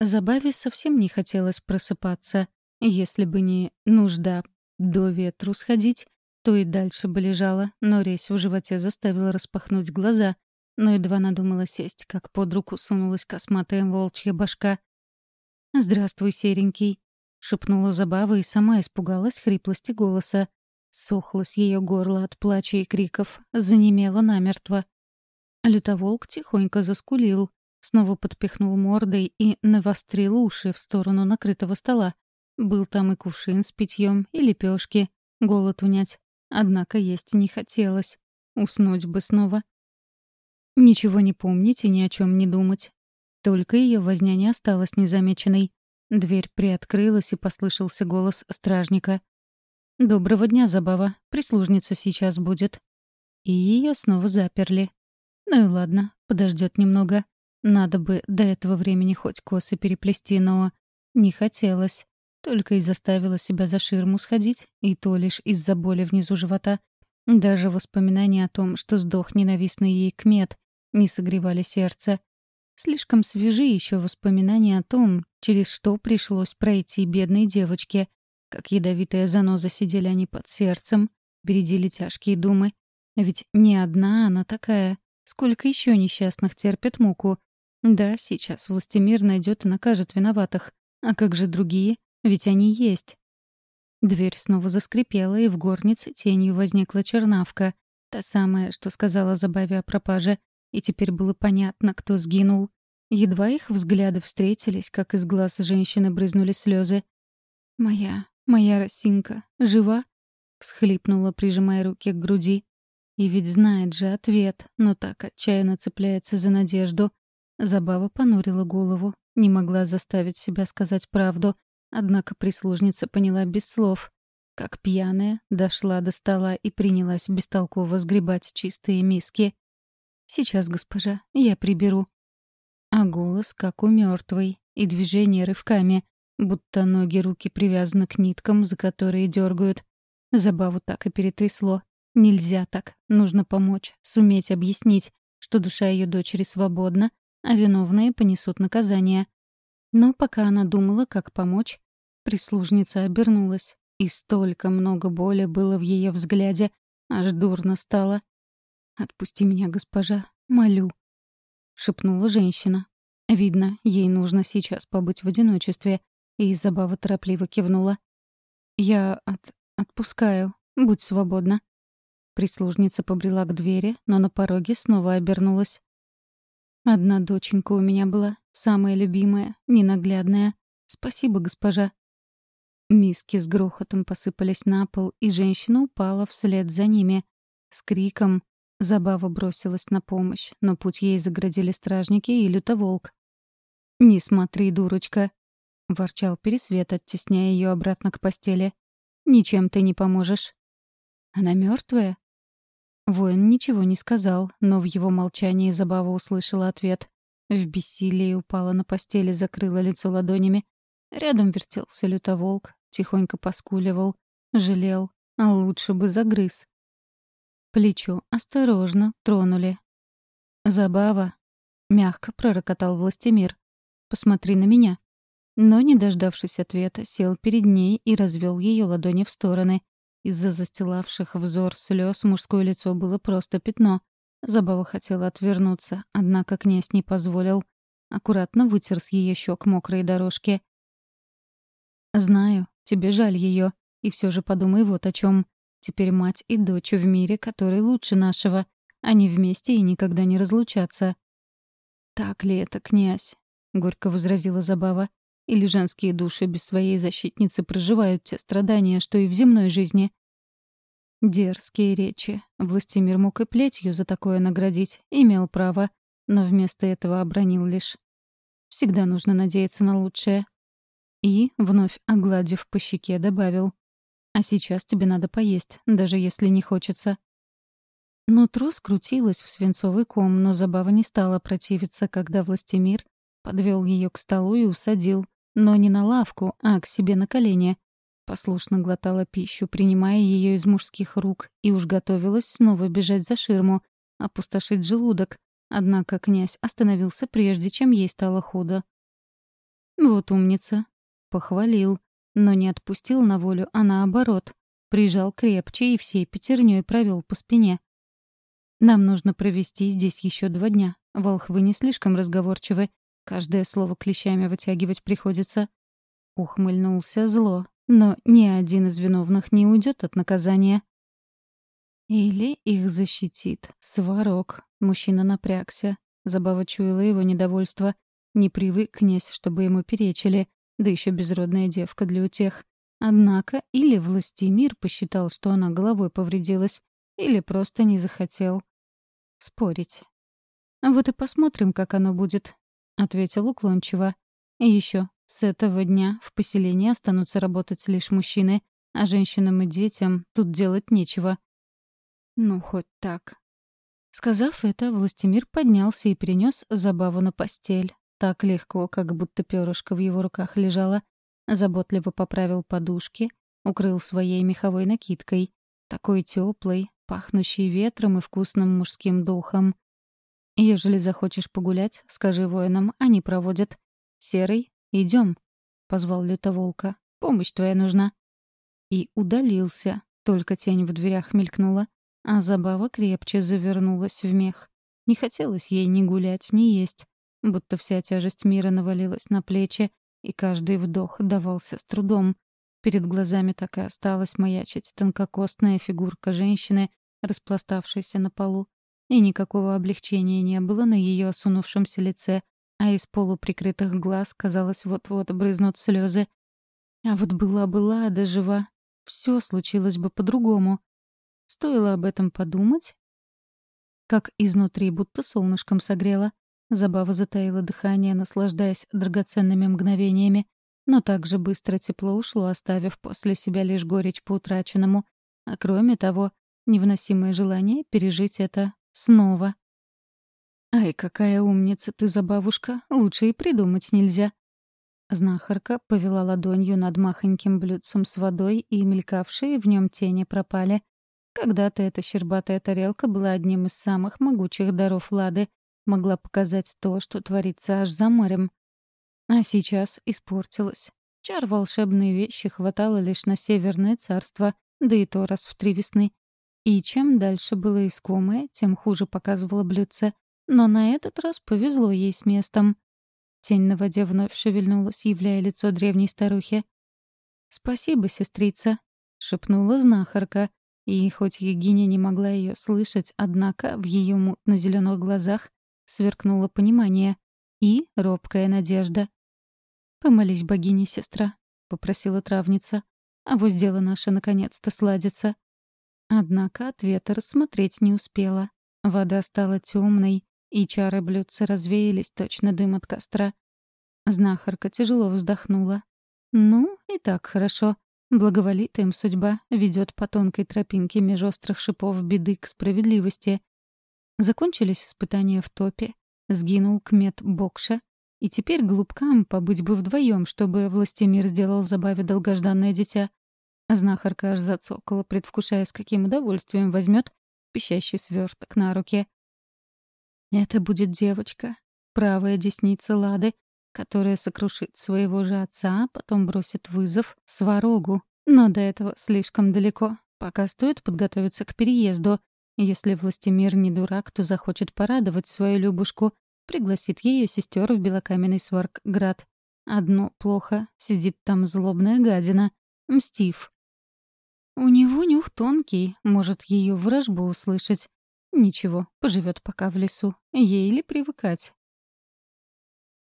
Забаве совсем не хотелось просыпаться. Если бы не нужда до ветру сходить, то и дальше бы лежала, но резь в животе заставила распахнуть глаза, но едва надумала сесть, как под руку сунулась косматая волчья башка. «Здравствуй, серенький», — шепнула Забава и сама испугалась хриплости голоса. Сохлось ее горло от плача и криков, занемело намертво. Лютоволк тихонько заскулил, снова подпихнул мордой и навострил уши в сторону накрытого стола. Был там и кувшин с питьем, и лепешки. Голод унять. Однако есть не хотелось. Уснуть бы снова. Ничего не помнить и ни о чем не думать. Только ее возня не осталась незамеченной. Дверь приоткрылась, и послышался голос стражника. «Доброго дня, Забава. Прислужница сейчас будет». И ее снова заперли. Ну и ладно, подождет немного. Надо бы до этого времени хоть косы переплести, но не хотелось. Только и заставила себя за ширму сходить, и то лишь из-за боли внизу живота. Даже воспоминания о том, что сдох ненавистный ей кмет, не согревали сердце. Слишком свежи еще воспоминания о том, через что пришлось пройти бедной девочке. Как ядовитая заноза сидели они под сердцем, бередили тяжкие думы. Ведь не одна она такая. Сколько еще несчастных терпят муку. Да, сейчас властемир найдет и накажет виноватых. А как же другие? Ведь они есть. Дверь снова заскрипела, и в горнице тенью возникла чернавка. Та самая, что сказала Забаве о пропаже. И теперь было понятно, кто сгинул. Едва их взгляды встретились, как из глаз женщины брызнули слезы. «Моя, моя росинка, жива?» — всхлипнула, прижимая руки к груди. И ведь знает же ответ, но так отчаянно цепляется за надежду. Забава понурила голову, не могла заставить себя сказать правду, однако прислужница поняла без слов. Как пьяная, дошла до стола и принялась бестолково сгребать чистые миски. «Сейчас, госпожа, я приберу». А голос как у мертвой, и движения рывками, будто ноги руки привязаны к ниткам, за которые дергают. Забаву так и перетрясло. Нельзя так. Нужно помочь, суметь объяснить, что душа ее дочери свободна, а виновные понесут наказание. Но пока она думала, как помочь, прислужница обернулась, и столько много боли было в ее взгляде, аж дурно стало. «Отпусти меня, госпожа, молю», — шепнула женщина. Видно, ей нужно сейчас побыть в одиночестве, и Забава торопливо кивнула. «Я от... отпускаю. Будь свободна». Прислужница побрела к двери, но на пороге снова обернулась. Одна доченька у меня была, самая любимая, ненаглядная. Спасибо, госпожа. Миски с грохотом посыпались на пол, и женщина упала вслед за ними. С криком Забава бросилась на помощь, но путь ей заградили стражники и лютоволк. «Не смотри, дурочка!» — ворчал Пересвет, оттесняя ее обратно к постели. «Ничем ты не поможешь». «Она мертвая? Воин ничего не сказал, но в его молчании Забава услышала ответ. В бессилии упала на постели, закрыла лицо ладонями. Рядом вертелся лютоволк, тихонько поскуливал, жалел, а лучше бы загрыз. Плечо осторожно тронули. «Забава», — мягко пророкотал Властемир. «Посмотри на меня». Но, не дождавшись ответа, сел перед ней и развел ее ладони в стороны. Из-за застилавших взор слез мужское лицо было просто пятно. Забава хотела отвернуться, однако князь не позволил. Аккуратно вытер с ее щек мокрые дорожки. «Знаю, тебе жаль ее, и все же подумай вот о чем. Теперь мать и дочь в мире, который лучше нашего. Они вместе и никогда не разлучатся». «Так ли это, князь?» — горько возразила Забава. Или женские души без своей защитницы проживают те страдания, что и в земной жизни? Дерзкие речи. Властимир мог и плетью за такое наградить, имел право, но вместо этого обронил лишь. Всегда нужно надеяться на лучшее. И, вновь огладив по щеке, добавил. «А сейчас тебе надо поесть, даже если не хочется». Нутро скрутилось в свинцовый ком, но забава не стала противиться, когда Властимир подвел ее к столу и усадил, но не на лавку, а к себе на колени. Послушно глотала пищу, принимая ее из мужских рук, и уж готовилась снова бежать за ширму, опустошить желудок. Однако князь остановился прежде, чем ей стало худо. Вот умница. Похвалил, но не отпустил на волю, а наоборот. Прижал крепче и всей пятерней провел по спине. Нам нужно провести здесь еще два дня. Волхвы не слишком разговорчивы. Каждое слово клещами вытягивать приходится. Ухмыльнулся зло, но ни один из виновных не уйдет от наказания. Или их защитит сварог. Мужчина напрягся. Забава чуяла его недовольство. Не привык князь, чтобы ему перечили, да еще безродная девка для утех. Однако или властемир посчитал, что она головой повредилась, или просто не захотел спорить. «Вот и посмотрим, как оно будет», — ответил уклончиво. «И еще, с этого дня в поселении останутся работать лишь мужчины, а женщинам и детям тут делать нечего». «Ну, хоть так». Сказав это, Властимир поднялся и перенес забаву на постель. Так легко, как будто перышко в его руках лежало. Заботливо поправил подушки, укрыл своей меховой накидкой. Такой теплой, пахнущий ветром и вкусным мужским духом. Ежели захочешь погулять, скажи воинам, они проводят. Серый, идем, позвал лютоволка. Помощь твоя нужна. И удалился, только тень в дверях мелькнула, а забава крепче завернулась в мех. Не хотелось ей ни гулять, ни есть, будто вся тяжесть мира навалилась на плечи, и каждый вдох давался с трудом. Перед глазами так и осталась маячить тонкокостная фигурка женщины, распластавшейся на полу, и никакого облегчения не было на ее осунувшемся лице, а из полуприкрытых глаз, казалось, вот-вот брызнут слезы. А вот была-была, да жива, все случилось бы по-другому. Стоило об этом подумать, как изнутри будто солнышком согрело. Забава затаила дыхание, наслаждаясь драгоценными мгновениями, но так же быстро тепло ушло, оставив после себя лишь горечь по утраченному. А кроме того, невыносимое желание пережить это снова. «Ай, какая умница ты, забавушка, лучше и придумать нельзя». Знахарка повела ладонью над махоньким блюдцем с водой, и мелькавшие в нем тени пропали. Когда-то эта щербатая тарелка была одним из самых могучих даров Лады, могла показать то, что творится аж за морем. А сейчас испортилась. Чар волшебной вещи хватало лишь на Северное царство, да и то раз в три весны. И чем дальше было искомое, тем хуже показывало блюдце. Но на этот раз повезло ей с местом. Тень на воде вновь шевельнулась, являя лицо древней старухи. «Спасибо, сестрица», — шепнула знахарка. И хоть Егиня не могла ее слышать, однако в ее мутно-зеленых глазах сверкнуло понимание и робкая надежда. «Помолись богине, сестра», — попросила травница. «А вот дело наше наконец-то сладится». Однако ответа рассмотреть не успела. Вода стала темной, и чары блюдца развеялись, точно дым от костра. Знахарка тяжело вздохнула. «Ну, и так хорошо. Благоволит им судьба, ведет по тонкой тропинке меж острых шипов беды к справедливости». Закончились испытания в топе, сгинул кмет Бокша, и теперь глупкам побыть бы вдвоем, чтобы властемир сделал забаве долгожданное дитя. Знахарка аж зацокала, предвкушая, с каким удовольствием возьмет пищащий сверток на руке. Это будет девочка, правая десница Лады, которая сокрушит своего же отца, а потом бросит вызов сварогу. Но до этого слишком далеко. Пока стоит подготовиться к переезду. Если властемир не дурак, то захочет порадовать свою Любушку, пригласит ее сестер в белокаменный сваркград. Одно плохо — сидит там злобная гадина. Мстив. У него нюх тонкий, может ее вражбу услышать. Ничего, поживет пока в лесу. Ей ли привыкать?